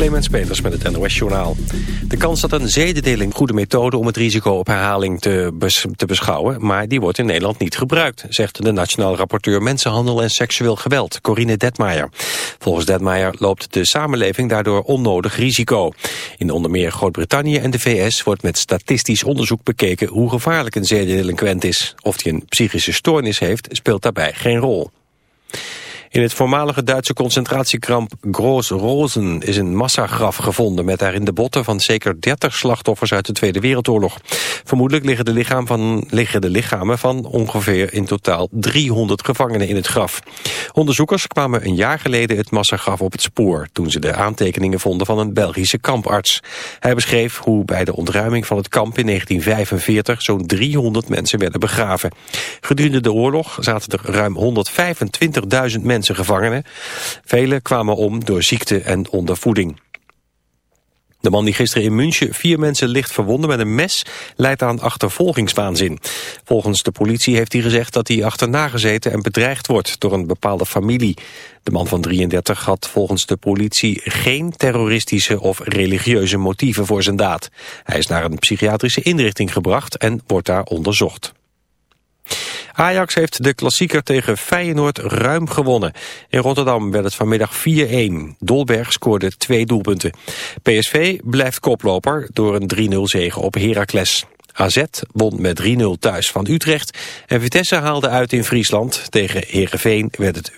Clemens Peters met het NOS Journaal. De kans dat een zedendeling goede methode om het risico op herhaling te, te beschouwen... maar die wordt in Nederland niet gebruikt... zegt de Nationaal Rapporteur Mensenhandel en Seksueel Geweld, Corine Detmeijer. Volgens Detmeijer loopt de samenleving daardoor onnodig risico. In onder meer Groot-Brittannië en de VS wordt met statistisch onderzoek bekeken... hoe gevaarlijk een zedendelinquent is. Of hij een psychische stoornis heeft, speelt daarbij geen rol. In het voormalige Duitse concentratiekamp Groos Rosen is een massagraf gevonden met daarin de botten van zeker 30 slachtoffers uit de Tweede Wereldoorlog. Vermoedelijk liggen de, lichaam van, liggen de lichamen van ongeveer in totaal 300 gevangenen in het graf. Onderzoekers kwamen een jaar geleden het massagraf op het spoor toen ze de aantekeningen vonden van een Belgische kamparts. Hij beschreef hoe bij de ontruiming van het kamp in 1945 zo'n 300 mensen werden begraven. Gedurende de oorlog zaten er ruim 125.000 mensen gevangenen. Velen kwamen om door ziekte en ondervoeding. De man die gisteren in München vier mensen licht verwonden met een mes leidt aan achtervolgingswaanzin. Volgens de politie heeft hij gezegd dat hij achterna gezeten en bedreigd wordt door een bepaalde familie. De man van 33 had volgens de politie geen terroristische of religieuze motieven voor zijn daad. Hij is naar een psychiatrische inrichting gebracht en wordt daar onderzocht. Ajax heeft de klassieker tegen Feyenoord ruim gewonnen. In Rotterdam werd het vanmiddag 4-1. Dolberg scoorde twee doelpunten. PSV blijft koploper door een 3-0 zege op Heracles. AZ won met 3-0 thuis van Utrecht. En Vitesse haalde uit in Friesland. Tegen Heerenveen werd het 4-0.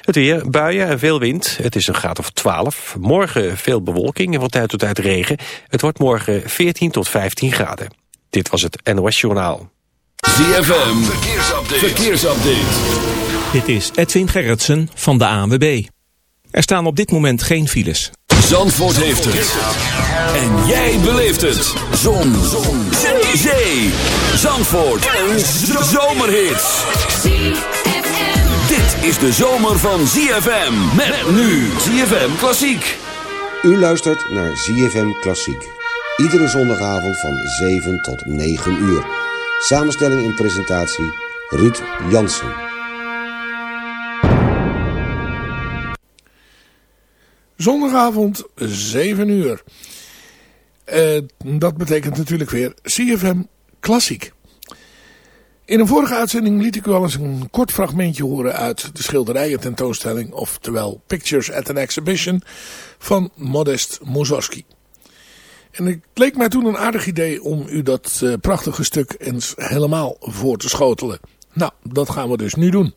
Het weer, buien en veel wind. Het is een graad of 12. Morgen veel bewolking en van tijd tot tijd regen. Het wordt morgen 14 tot 15 graden. Dit was het NOS Journaal. ZFM, verkeersupdate. verkeersupdate. Dit is Edwin Gerritsen van de ANWB. Er staan op dit moment geen files. Zandvoort heeft het. En jij beleeft het. Zon. Zon. Zee. Zee. Zandvoort. Een zomerhit. Dit is de zomer van ZFM. Met nu ZFM Klassiek. U luistert naar ZFM Klassiek. Iedere zondagavond van 7 tot 9 uur. Samenstelling en presentatie Ruud Jansen. Zondagavond 7 uur. Uh, dat betekent natuurlijk weer CFM Klassiek. In een vorige uitzending liet ik u al eens een kort fragmentje horen uit de schilderijen tentoonstelling, oftewel Pictures at an Exhibition van Modest Mussorgsky. En het leek mij toen een aardig idee om u dat uh, prachtige stuk eens helemaal voor te schotelen. Nou, dat gaan we dus nu doen.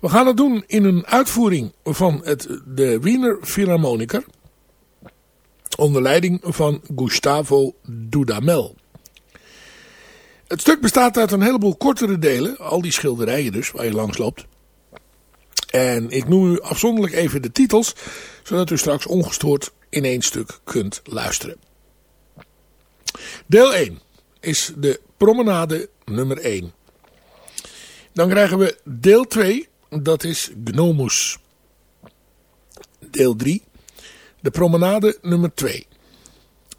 We gaan het doen in een uitvoering van het, de Wiener Philharmoniker. Onder leiding van Gustavo Dudamel. Het stuk bestaat uit een heleboel kortere delen. Al die schilderijen dus, waar je langs loopt. En ik noem u afzonderlijk even de titels. Zodat u straks ongestoord in één stuk kunt luisteren. Deel 1 is de promenade nummer 1. Dan krijgen we deel 2, dat is Gnomus. Deel 3, de promenade nummer 2.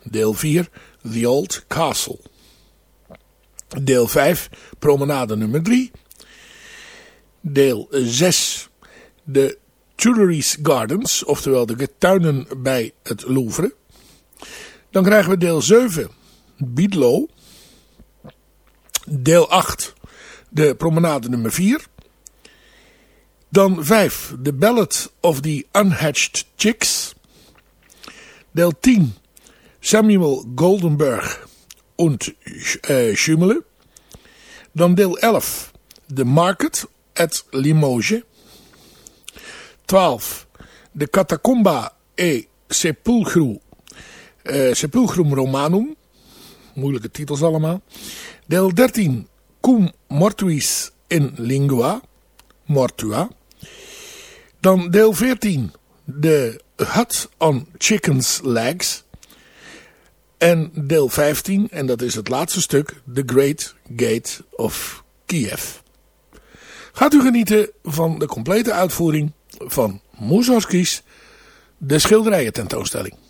Deel 4, The Old Castle. Deel 5, promenade nummer 3. Deel 6, de Tuileries Gardens, oftewel de tuinen bij het Louvre. Dan krijgen we deel 7, Biedlo. Deel 8, de promenade nummer 4. Dan 5, The Ballad of the Unhatched Chicks. Deel 10, Samuel Goldenberg und uh, Schumele. Dan deel 11, The Market at Limoges. 12, De Catacomba e Sepulchru, uh, Sepulchrum Romanum moeilijke titels allemaal. Deel 13, Cum Mortuis in Lingua, Mortua. Dan deel 14, The Hut on Chicken's Legs. En deel 15, en dat is het laatste stuk, The Great Gate of Kiev. Gaat u genieten van de complete uitvoering van Mussorgsky's De Schilderijen tentoonstelling.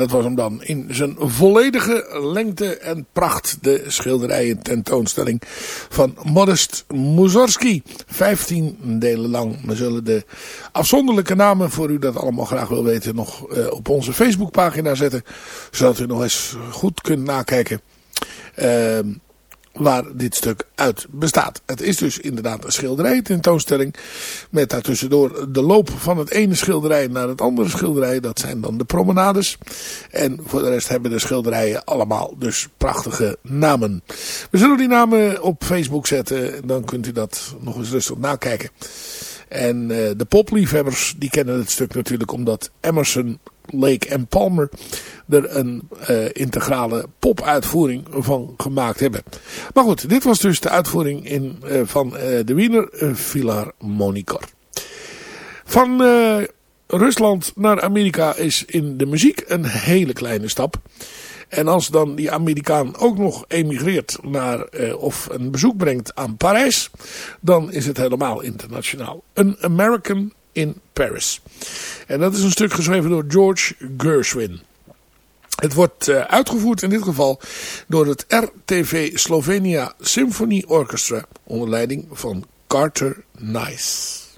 Dat was hem dan in zijn volledige lengte en pracht. De schilderijen tentoonstelling van Modest Mussorgsky. Vijftien delen lang. We zullen de afzonderlijke namen, voor u dat allemaal graag wil weten, nog uh, op onze Facebookpagina zetten. Zodat u nog eens goed kunt nakijken. Uh, waar dit stuk uit bestaat. Het is dus inderdaad een schilderij tentoonstelling met daartussendoor de loop van het ene schilderij naar het andere schilderij. Dat zijn dan de promenades. En voor de rest hebben de schilderijen allemaal dus prachtige namen. We zullen die namen op Facebook zetten. Dan kunt u dat nog eens rustig nakijken. En uh, de popliefhebbers die kennen het stuk natuurlijk omdat Emerson Lake en Palmer er een uh, integrale popuitvoering van gemaakt hebben. Maar goed, dit was dus de uitvoering in, uh, van uh, de Wiener Philharmoniker. Van Rusland naar Amerika is in de muziek een hele kleine stap. En als dan die Amerikaan ook nog emigreert naar, of een bezoek brengt aan Parijs, dan is het helemaal internationaal. Een American in Paris. En dat is een stuk geschreven door George Gershwin. Het wordt uh, uitgevoerd in dit geval door het RTV Slovenia Symphony Orchestra onder leiding van Carter Nice.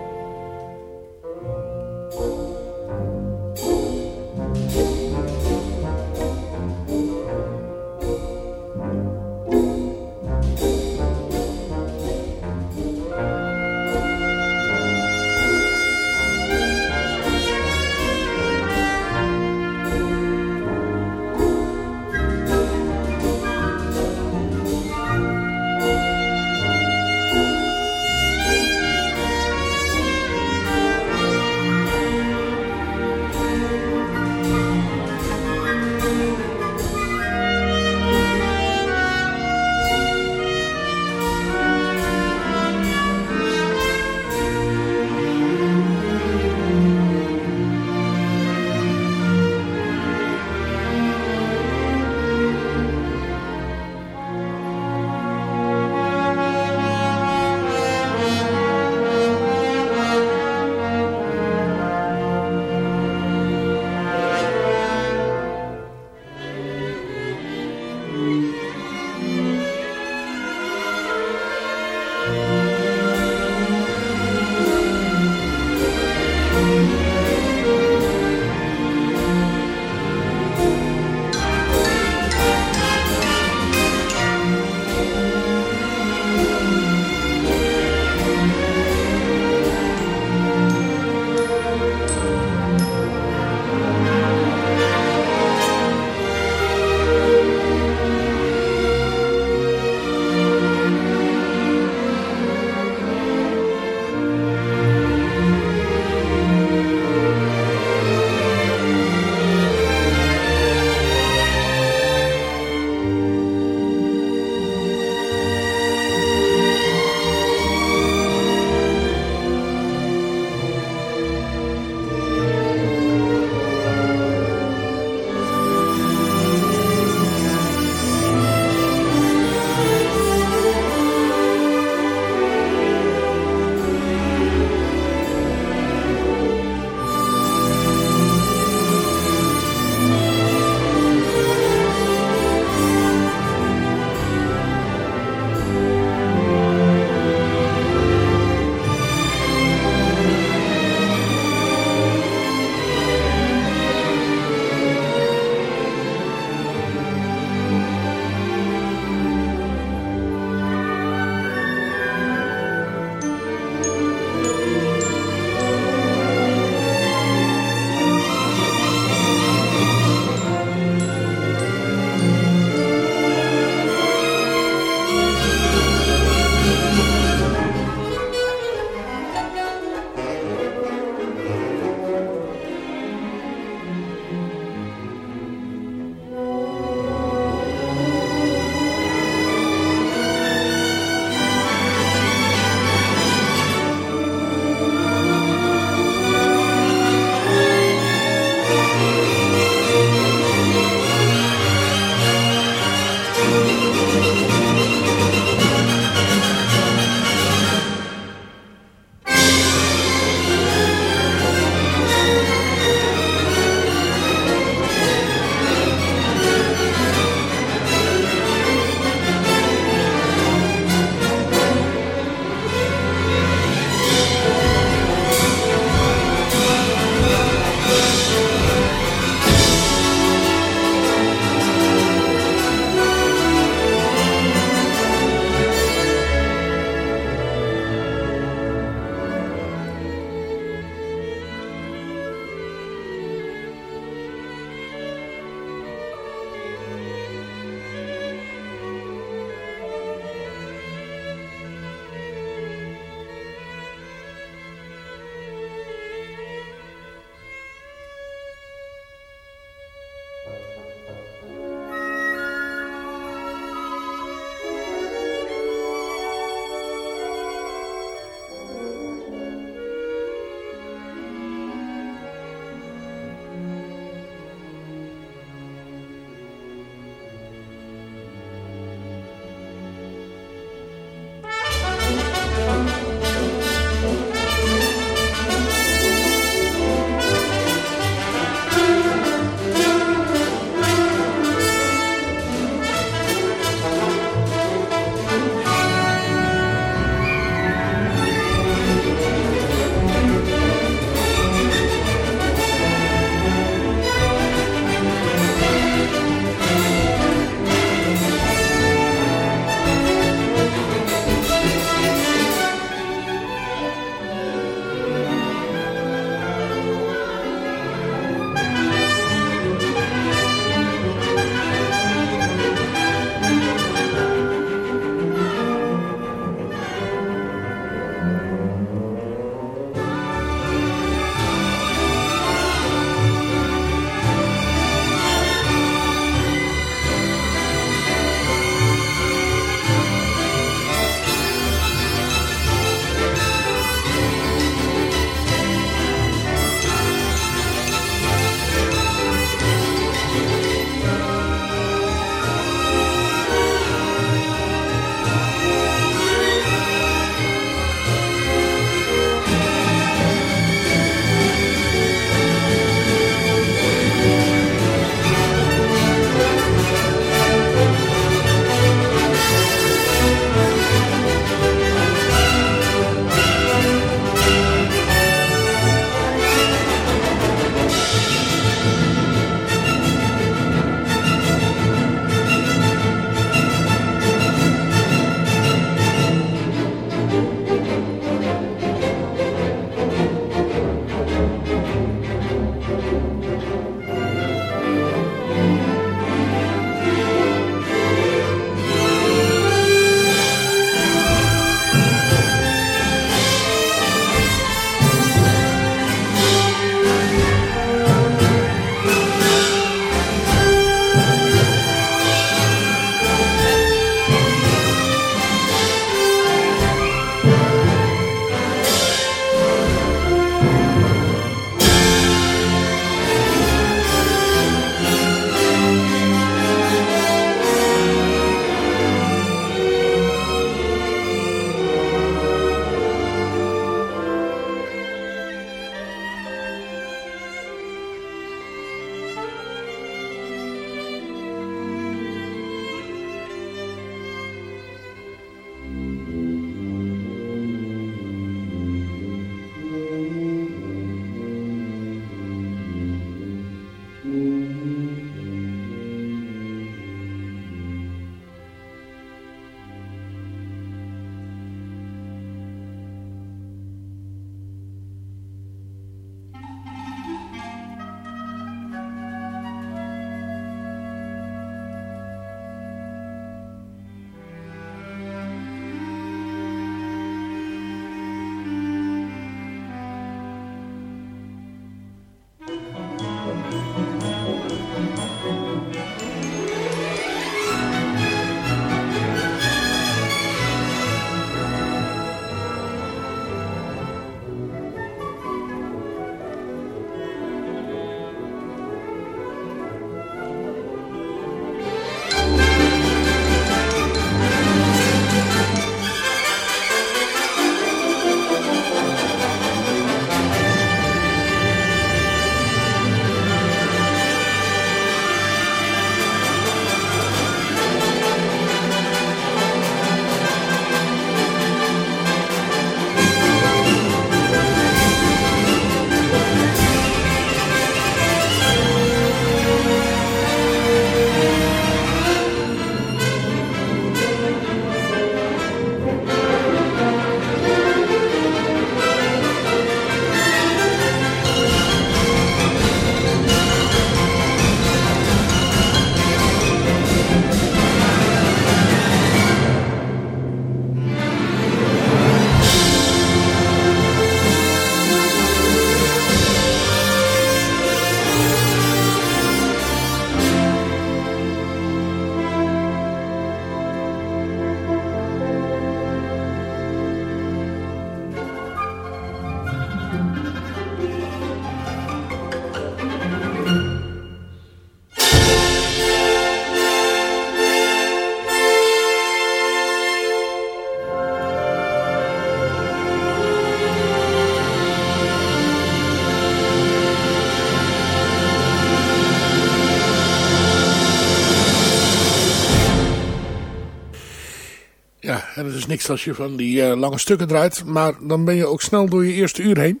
Niks als je van die uh, lange stukken draait. Maar dan ben je ook snel door je eerste uur heen.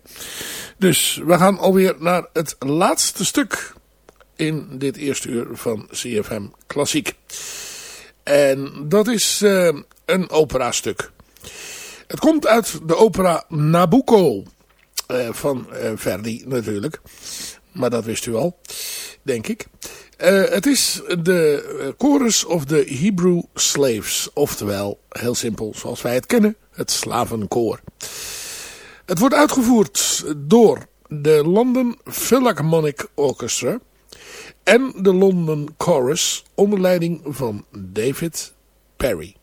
Dus we gaan alweer naar het laatste stuk in dit eerste uur van CFM Klassiek. En dat is uh, een operastuk. Het komt uit de opera Nabucco. Uh, van Verdi natuurlijk. Maar dat wist u al, denk ik. Uh, het is de Chorus of the Hebrew Slaves. Oftewel, heel simpel, zoals wij het kennen, het slavenkoor. Het wordt uitgevoerd door de London Philharmonic Orchestra en de London Chorus onder leiding van David Perry.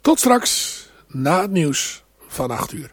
Tot straks, na het nieuws van 8 uur.